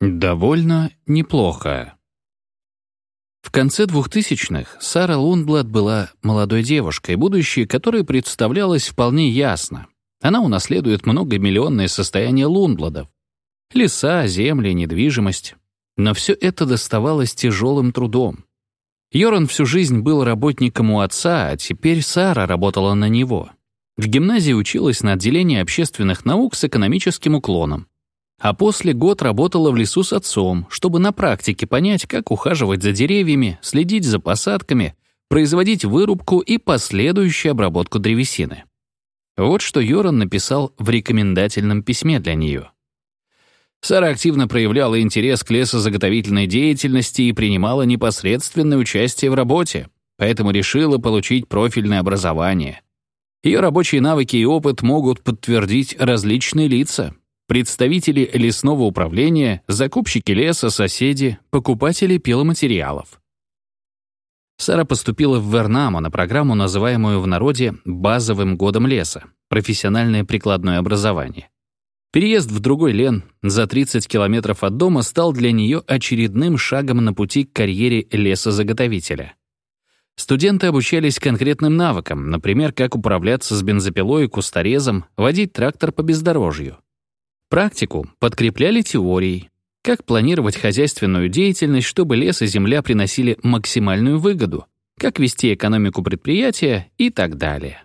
Довольно неплохо. В конце 2000-х Сара Лунблад была молодой девушкой, будущее которой представлялось вполне ясно. Она унаследует многомиллионное состояние Лунбладов. Леса, земли, недвижимость. Но все это доставалось тяжелым трудом. Йоран всю жизнь был работником у отца, а теперь Сара работала на него. В гимназии училась на отделении общественных наук с экономическим уклоном. А после год работала в лесу с отцом, чтобы на практике понять, как ухаживать за деревьями, следить за посадками, производить вырубку и последующую обработку древесины. Вот что Йоран написал в рекомендательном письме для нее. Сара активно проявляла интерес к лесозаготовительной деятельности и принимала непосредственное участие в работе, поэтому решила получить профильное образование. Ее рабочие навыки и опыт могут подтвердить различные лица, представители лесного управления, закупщики леса, соседи, покупатели пиломатериалов. Сара поступила в Вернамо на программу, называемую в народе «базовым годом леса» — профессиональное прикладное образование. Переезд в другой Лен за 30 километров от дома стал для нее очередным шагом на пути к карьере лесозаготовителя. Студенты обучались конкретным навыкам, например, как управляться с бензопилой и кусторезом, водить трактор по бездорожью. Практику подкрепляли теорией, как планировать хозяйственную деятельность, чтобы лес и земля приносили максимальную выгоду, как вести экономику предприятия и так далее.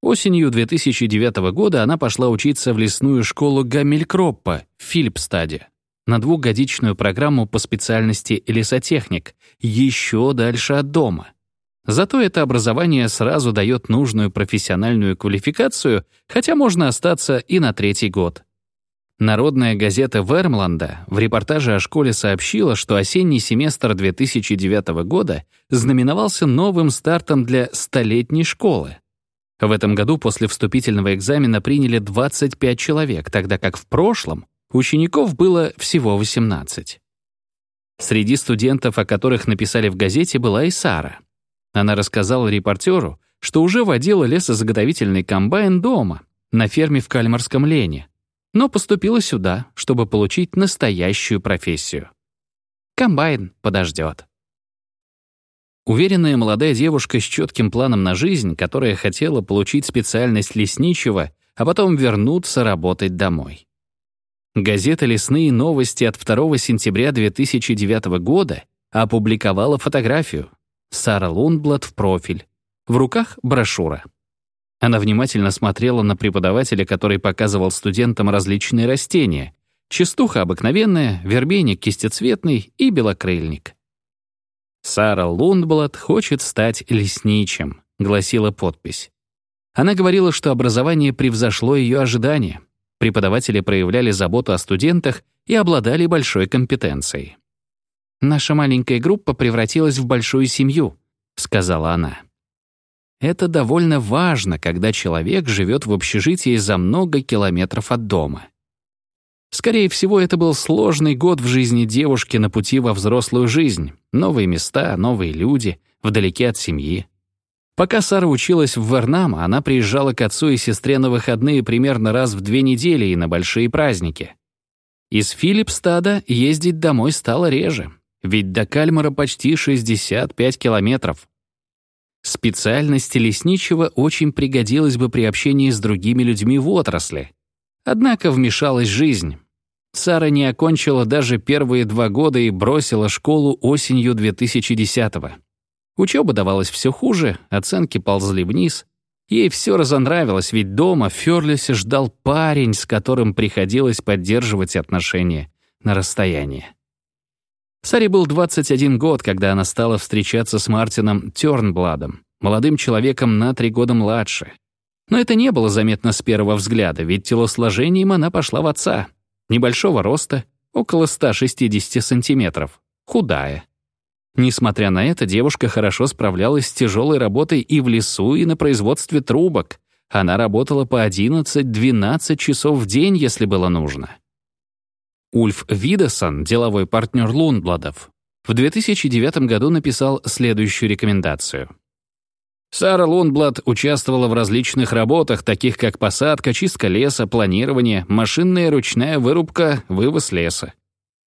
Осенью 2009 года она пошла учиться в лесную школу Гаммелькроппа в Филипстаде на двухгодичную программу по специальности лесотехник, еще дальше от дома. Зато это образование сразу дает нужную профессиональную квалификацию, хотя можно остаться и на третий год. Народная газета Вермланда в репортаже о школе сообщила, что осенний семестр 2009 года знаменовался новым стартом для столетней школы. В этом году после вступительного экзамена приняли 25 человек, тогда как в прошлом учеников было всего 18. Среди студентов, о которых написали в газете, была и Сара. Она рассказала репортеру, что уже водила лесозаготовительный комбайн дома, на ферме в Кальмарском Лене, но поступила сюда, чтобы получить настоящую профессию. Комбайн подождет. Уверенная молодая девушка с четким планом на жизнь, которая хотела получить специальность лесничего, а потом вернуться работать домой. Газета «Лесные новости» от 2 сентября 2009 года опубликовала фотографию. Сара Лундблад в профиль. В руках брошюра. Она внимательно смотрела на преподавателя, который показывал студентам различные растения. Частуха обыкновенная, вербейник кистецветный и белокрыльник. «Сара Лундблад хочет стать лесничим», — гласила подпись. Она говорила, что образование превзошло ее ожидания. Преподаватели проявляли заботу о студентах и обладали большой компетенцией. «Наша маленькая группа превратилась в большую семью», — сказала она. Это довольно важно, когда человек живет в общежитии за много километров от дома. Скорее всего, это был сложный год в жизни девушки на пути во взрослую жизнь. Новые места, новые люди, вдалеке от семьи. Пока Сара училась в Вернама, она приезжала к отцу и сестре на выходные примерно раз в две недели и на большие праздники. Из Филипстада ездить домой стало реже, ведь до Кальмара почти 65 километров. Специальность лесничего очень пригодилась бы при общении с другими людьми в отрасли. Однако вмешалась жизнь. Сара не окончила даже первые два года и бросила школу осенью 2010-го. Учеба давалась все хуже, оценки ползли вниз. Ей все разонравилось, ведь дома в Фёрлисе ждал парень, с которым приходилось поддерживать отношения на расстоянии. Саре был 21 год, когда она стала встречаться с Мартином Тёрнбладом, молодым человеком на три года младше. Но это не было заметно с первого взгляда, ведь телосложением она пошла в отца. Небольшого роста, около 160 сантиметров, худая. Несмотря на это, девушка хорошо справлялась с тяжелой работой и в лесу, и на производстве трубок. Она работала по 11-12 часов в день, если было нужно. Ульф Видесон, деловой партнер Лундбладов, в 2009 году написал следующую рекомендацию. Сара Лундблад участвовала в различных работах, таких как посадка, чистка леса, планирование, машинная ручная вырубка, вывоз леса.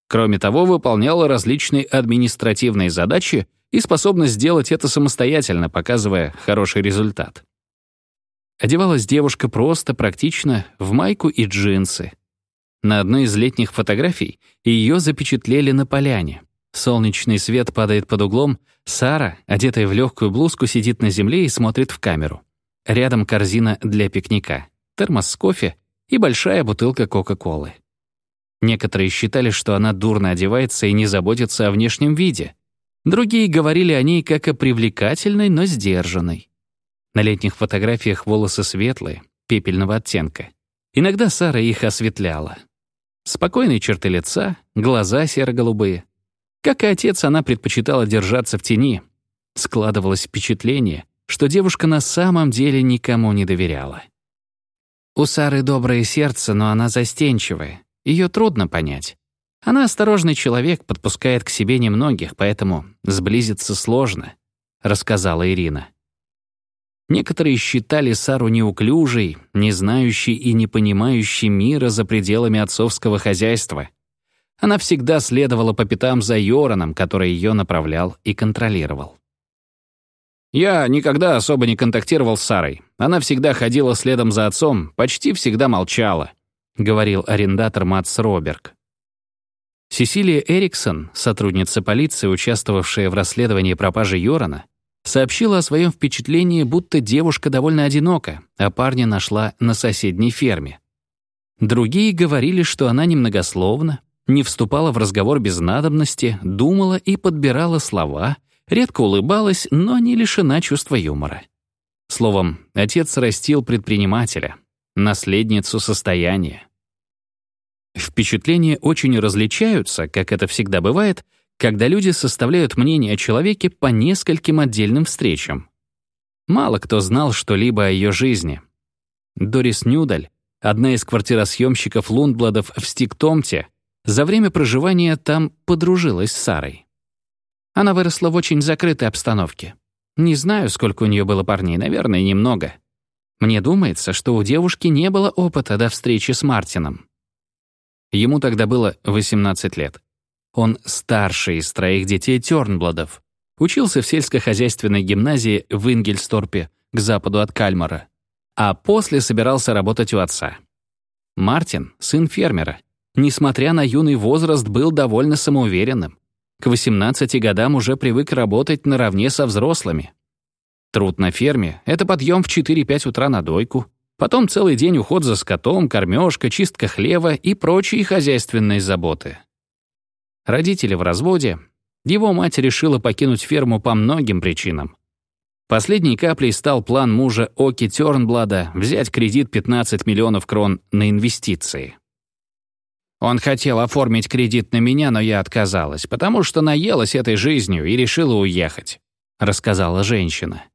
Кроме того, выполняла различные административные задачи и способна сделать это самостоятельно, показывая хороший результат. Одевалась девушка просто, практично, в майку и джинсы. На одной из летних фотографий ее запечатлели на поляне. Солнечный свет падает под углом, Сара, одетая в легкую блузку, сидит на земле и смотрит в камеру. Рядом корзина для пикника, термос с кофе и большая бутылка Кока-Колы. Некоторые считали, что она дурно одевается и не заботится о внешнем виде. Другие говорили о ней как о привлекательной, но сдержанной. На летних фотографиях волосы светлые, пепельного оттенка. Иногда Сара их осветляла. Спокойные черты лица, глаза серо-голубые. Как и отец, она предпочитала держаться в тени. Складывалось впечатление, что девушка на самом деле никому не доверяла. У Сары доброе сердце, но она застенчивая. Ее трудно понять. Она осторожный человек, подпускает к себе немногих, поэтому сблизиться сложно, рассказала Ирина. Некоторые считали Сару неуклюжей, не знающей и не понимающей мира за пределами отцовского хозяйства. Она всегда следовала по пятам за Йораном, который ее направлял и контролировал. «Я никогда особо не контактировал с Сарой. Она всегда ходила следом за отцом, почти всегда молчала», — говорил арендатор Матс Роберг. Сесилия Эриксон, сотрудница полиции, участвовавшая в расследовании пропажи Йорана, сообщила о своем впечатлении, будто девушка довольно одинока, а парня нашла на соседней ферме. Другие говорили, что она немногословна, не вступала в разговор без надобности, думала и подбирала слова, редко улыбалась, но не лишена чувства юмора. Словом, отец растил предпринимателя, наследницу состояния. Впечатления очень различаются, как это всегда бывает, когда люди составляют мнение о человеке по нескольким отдельным встречам. Мало кто знал что-либо о ее жизни. Дорис Нюдаль, одна из квартиросъемщиков Лундбладов в Стиктомте, за время проживания там подружилась с Сарой. Она выросла в очень закрытой обстановке. Не знаю, сколько у нее было парней, наверное, немного. Мне думается, что у девушки не было опыта до встречи с Мартином. Ему тогда было 18 лет. Он старший из троих детей Тёрнбладов. Учился в сельскохозяйственной гимназии в Ингельсторпе, к западу от Кальмара. А после собирался работать у отца. Мартин, сын фермера, несмотря на юный возраст, был довольно самоуверенным. К 18 годам уже привык работать наравне со взрослыми. Труд на ферме — это подъем в 4-5 утра на дойку, потом целый день уход за скотом, кормежка, чистка хлева и прочие хозяйственные заботы. Родители в разводе. Его мать решила покинуть ферму по многим причинам. Последней каплей стал план мужа Оки Тёрнблада взять кредит 15 миллионов крон на инвестиции. Он хотел оформить кредит на меня, но я отказалась, потому что наелась этой жизнью и решила уехать», — рассказала женщина.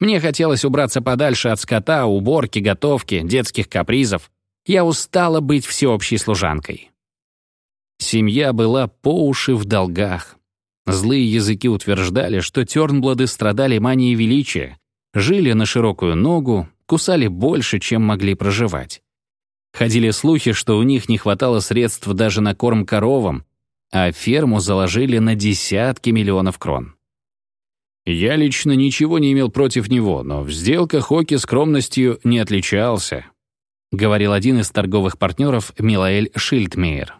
«Мне хотелось убраться подальше от скота, уборки, готовки, детских капризов. Я устала быть всеобщей служанкой». Семья была по уши в долгах. Злые языки утверждали, что Тёрнблады страдали манией величия, жили на широкую ногу, кусали больше, чем могли проживать. Ходили слухи, что у них не хватало средств даже на корм коровам, а ферму заложили на десятки миллионов крон. Я лично ничего не имел против него, но в сделках Оки скромностью не отличался, говорил один из торговых партнеров Милаэль Шильдмейер.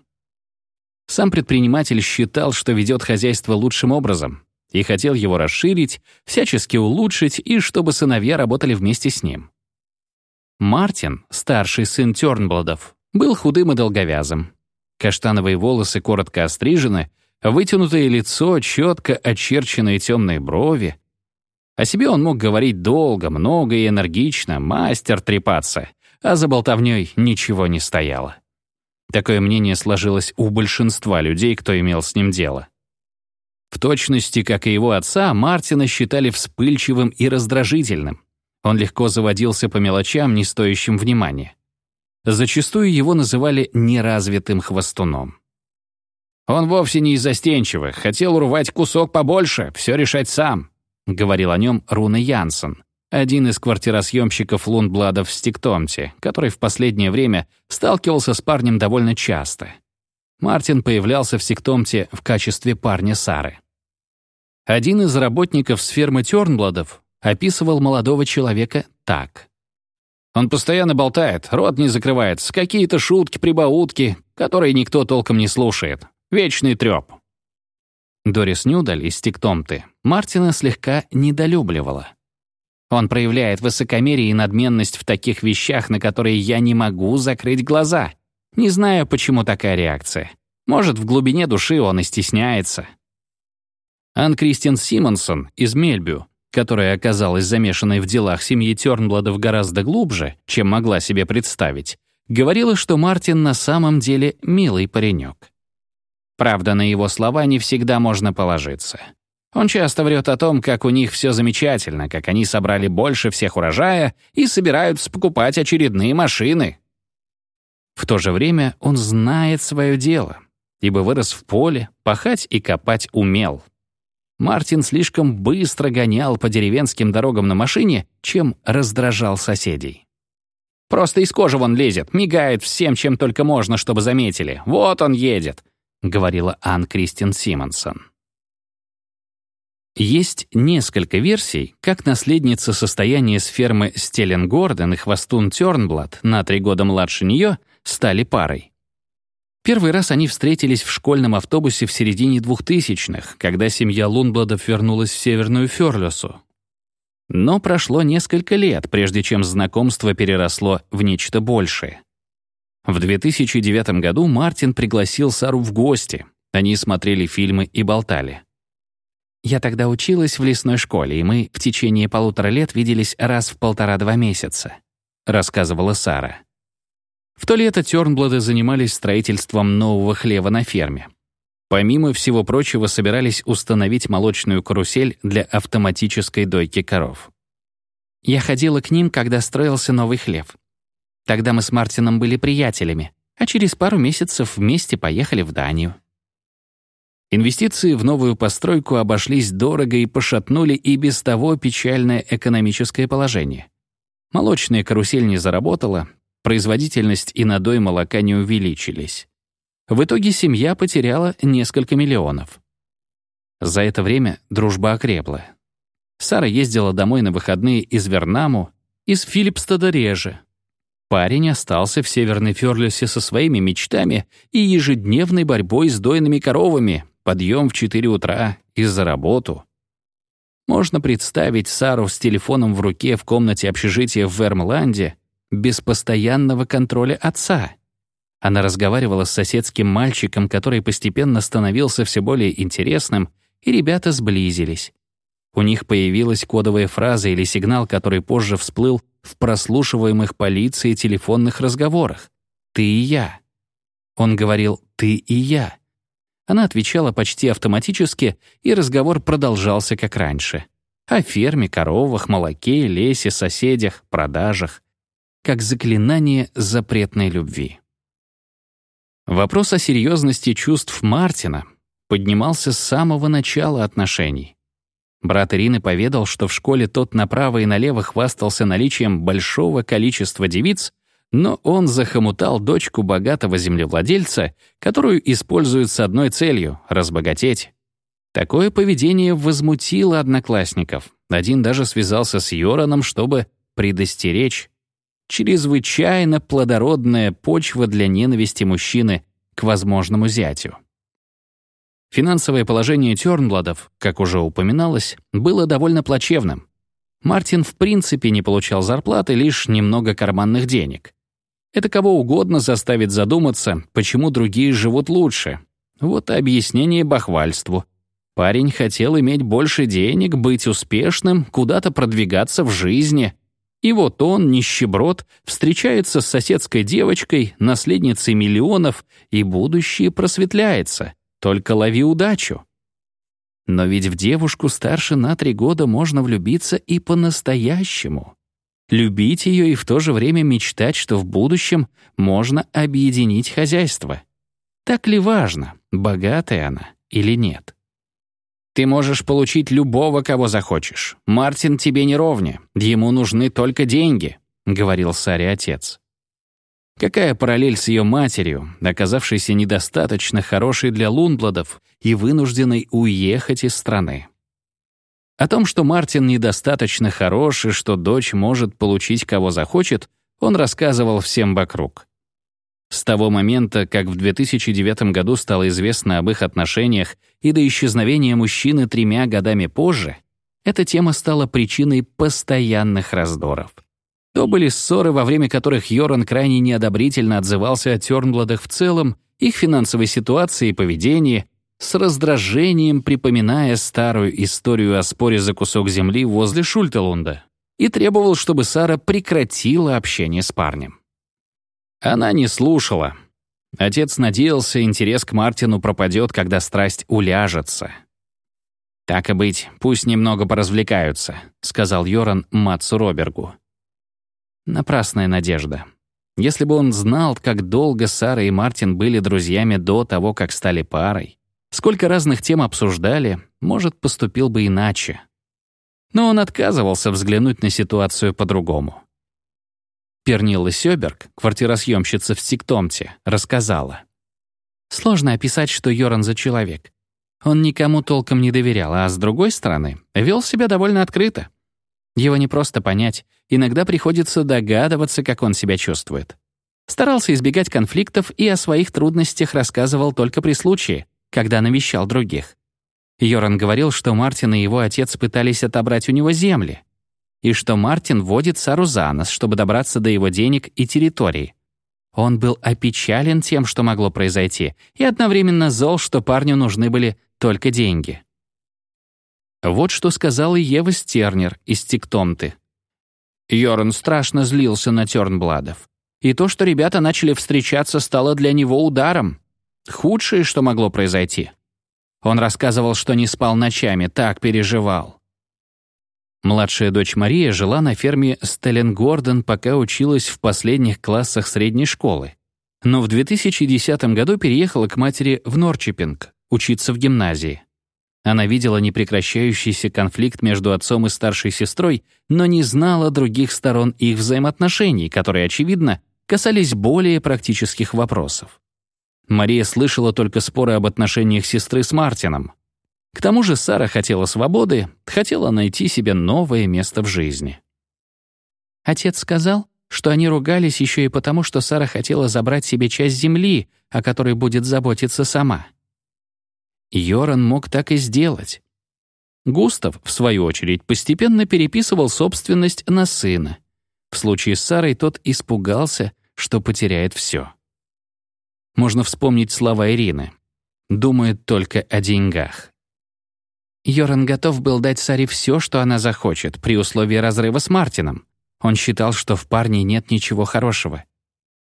Сам предприниматель считал, что ведет хозяйство лучшим образом и хотел его расширить, всячески улучшить и чтобы сыновья работали вместе с ним. Мартин, старший сын Тёрнбладов, был худым и долговязым. Каштановые волосы коротко острижены, вытянутое лицо, четко очерченные темные брови. О себе он мог говорить долго, много и энергично, мастер трепаться, а за болтовнёй ничего не стояло. Такое мнение сложилось у большинства людей, кто имел с ним дело. В точности, как и его отца, Мартина считали вспыльчивым и раздражительным. Он легко заводился по мелочам, не стоящим внимания. Зачастую его называли неразвитым хвостуном. «Он вовсе не из застенчивых, хотел урвать кусок побольше, все решать сам», — говорил о нем Руна Янсен, один из квартиросъемщиков Лундбладов в Стиктомте, который в последнее время сталкивался с парнем довольно часто. Мартин появлялся в сектомте в качестве парня Сары. Один из работников с фермы Тёрнбладов описывал молодого человека так. Он постоянно болтает, рот не закрывается, какие-то шутки-прибаутки, которые никто толком не слушает. Вечный трёп. Дорис Нюдаль из Тиктомты Мартина слегка недолюбливала. Он проявляет высокомерие и надменность в таких вещах, на которые я не могу закрыть глаза. Не знаю, почему такая реакция. Может, в глубине души он и стесняется. Ан Кристин Симонсон из Мельбю, которая оказалась замешанной в делах семьи Тёрнбладов гораздо глубже, чем могла себе представить, говорила, что Мартин на самом деле милый паренек. Правда, на его слова не всегда можно положиться. Он часто врет о том, как у них все замечательно, как они собрали больше всех урожая и собираются покупать очередные машины. В то же время он знает свое дело, ибо вырос в поле, пахать и копать умел. Мартин слишком быстро гонял по деревенским дорогам на машине, чем раздражал соседей. «Просто из кожи вон лезет, мигает всем, чем только можно, чтобы заметили. Вот он едет», — говорила Ан Кристин Симонсон. Есть несколько версий, как наследница состояния с фермы Стеллен Гордон и хвостун Тёрнблад на три года младше нее стали парой. Первый раз они встретились в школьном автобусе в середине двухтысячных, когда семья Лунбладов вернулась в Северную Фёрлюсу. Но прошло несколько лет, прежде чем знакомство переросло в нечто большее. В 2009 году Мартин пригласил Сару в гости. Они смотрели фильмы и болтали. Я тогда училась в лесной школе, и мы в течение полутора лет виделись раз в полтора-два месяца», — рассказывала Сара. В то лето Тёрнблады занимались строительством нового хлева на ферме. Помимо всего прочего, собирались установить молочную карусель для автоматической дойки коров. Я ходила к ним, когда строился новый хлев. Тогда мы с Мартином были приятелями, а через пару месяцев вместе поехали в Данию. Инвестиции в новую постройку обошлись дорого и пошатнули и без того печальное экономическое положение. Молочная карусель не заработала, производительность и надой молока не увеличились. В итоге семья потеряла несколько миллионов. За это время дружба окрепла. Сара ездила домой на выходные из Вернаму, из Филипстада реже. Парень остался в Северной Фёрлюсе со своими мечтами и ежедневной борьбой с дойными коровами, подъем в 4 утра и за работу. Можно представить Сару с телефоном в руке в комнате общежития в Вермланде без постоянного контроля отца. Она разговаривала с соседским мальчиком, который постепенно становился все более интересным, и ребята сблизились. У них появилась кодовая фраза или сигнал, который позже всплыл в прослушиваемых полицией телефонных разговорах. «Ты и я». Он говорил «ты и я», она отвечала почти автоматически, и разговор продолжался как раньше. О ферме, коровах, молоке, лесе, соседях, продажах. Как заклинание запретной любви. Вопрос о серьезности чувств Мартина поднимался с самого начала отношений. Брат Ирины поведал, что в школе тот направо и налево хвастался наличием большого количества девиц, но он захомутал дочку богатого землевладельца, которую используют с одной целью — разбогатеть. Такое поведение возмутило одноклассников. Один даже связался с Йораном, чтобы предостеречь. Чрезвычайно плодородная почва для ненависти мужчины к возможному зятю. Финансовое положение Тёрнбладов, как уже упоминалось, было довольно плачевным. Мартин в принципе не получал зарплаты, лишь немного карманных денег. Это кого угодно заставит задуматься, почему другие живут лучше. Вот и объяснение бахвальству. Парень хотел иметь больше денег, быть успешным, куда-то продвигаться в жизни. И вот он, нищеброд, встречается с соседской девочкой, наследницей миллионов, и будущее просветляется. Только лови удачу. Но ведь в девушку старше на три года можно влюбиться и по-настоящему любить ее и в то же время мечтать, что в будущем можно объединить хозяйство. Так ли важно, богатая она или нет? Ты можешь получить любого, кого захочешь. Мартин тебе не ровня, ему нужны только деньги, — говорил Саре отец. Какая параллель с ее матерью, оказавшейся недостаточно хорошей для Лунбладов и вынужденной уехать из страны. О том, что Мартин недостаточно хорош и что дочь может получить кого захочет, он рассказывал всем вокруг. С того момента, как в 2009 году стало известно об их отношениях и до исчезновения мужчины тремя годами позже, эта тема стала причиной постоянных раздоров. То были ссоры, во время которых Йоран крайне неодобрительно отзывался о Тёрнбладах в целом, их финансовой ситуации и поведении, с раздражением припоминая старую историю о споре за кусок земли возле Шультелунда, и требовал, чтобы Сара прекратила общение с парнем. Она не слушала. Отец надеялся, интерес к Мартину пропадет, когда страсть уляжется. «Так и быть, пусть немного поразвлекаются», — сказал Йоран Матсу Робергу. Напрасная надежда. Если бы он знал, как долго Сара и Мартин были друзьями до того, как стали парой, сколько разных тем обсуждали, может, поступил бы иначе. Но он отказывался взглянуть на ситуацию по-другому. Пернилла Сёберг, квартиросъемщица в Стиктомте, рассказала. Сложно описать, что Йоран за человек. Он никому толком не доверял, а с другой стороны, вел себя довольно открыто. Его не просто понять, иногда приходится догадываться, как он себя чувствует. Старался избегать конфликтов и о своих трудностях рассказывал только при случае, когда навещал других. Йоран говорил, что Мартин и его отец пытались отобрать у него земли, и что Мартин водит Сару за чтобы добраться до его денег и территории. Он был опечален тем, что могло произойти, и одновременно зол, что парню нужны были только деньги. Вот что сказала Ева Стернер из Тиктомты. Йорн страшно злился на Тёрнбладов. И то, что ребята начали встречаться, стало для него ударом. Худшее, что могло произойти. Он рассказывал, что не спал ночами, так переживал. Младшая дочь Мария жила на ферме Стелленгорден, пока училась в последних классах средней школы. Но в 2010 году переехала к матери в Норчипинг учиться в гимназии. Она видела непрекращающийся конфликт между отцом и старшей сестрой, но не знала других сторон их взаимоотношений, которые, очевидно, касались более практических вопросов. Мария слышала только споры об отношениях сестры с Мартином. К тому же Сара хотела свободы, хотела найти себе новое место в жизни. Отец сказал, что они ругались еще и потому, что Сара хотела забрать себе часть земли, о которой будет заботиться сама. Йоран мог так и сделать. Густав, в свою очередь, постепенно переписывал собственность на сына. В случае с Сарой тот испугался, что потеряет все. Можно вспомнить слова Ирины. Думает только о деньгах. Йоран готов был дать Саре все, что она захочет, при условии разрыва с Мартином. Он считал, что в парне нет ничего хорошего.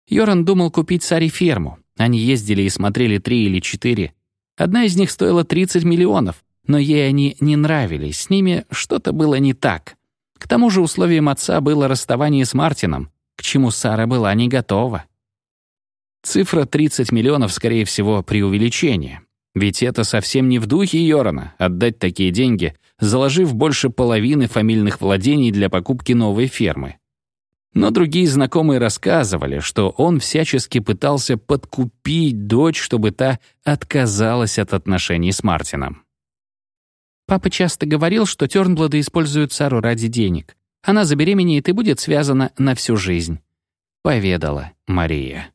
Йоран думал купить Саре ферму. Они ездили и смотрели три или четыре. Одна из них стоила 30 миллионов, но ей они не нравились, с ними что-то было не так. К тому же условием отца было расставание с Мартином, к чему Сара была не готова. Цифра 30 миллионов, скорее всего, преувеличение. Ведь это совсем не в духе Йорана — отдать такие деньги, заложив больше половины фамильных владений для покупки новой фермы. Но другие знакомые рассказывали, что он всячески пытался подкупить дочь, чтобы та отказалась от отношений с Мартином. Папа часто говорил, что Тёрнблады используют Сару ради денег. Она забеременеет и будет связана на всю жизнь. Поведала Мария.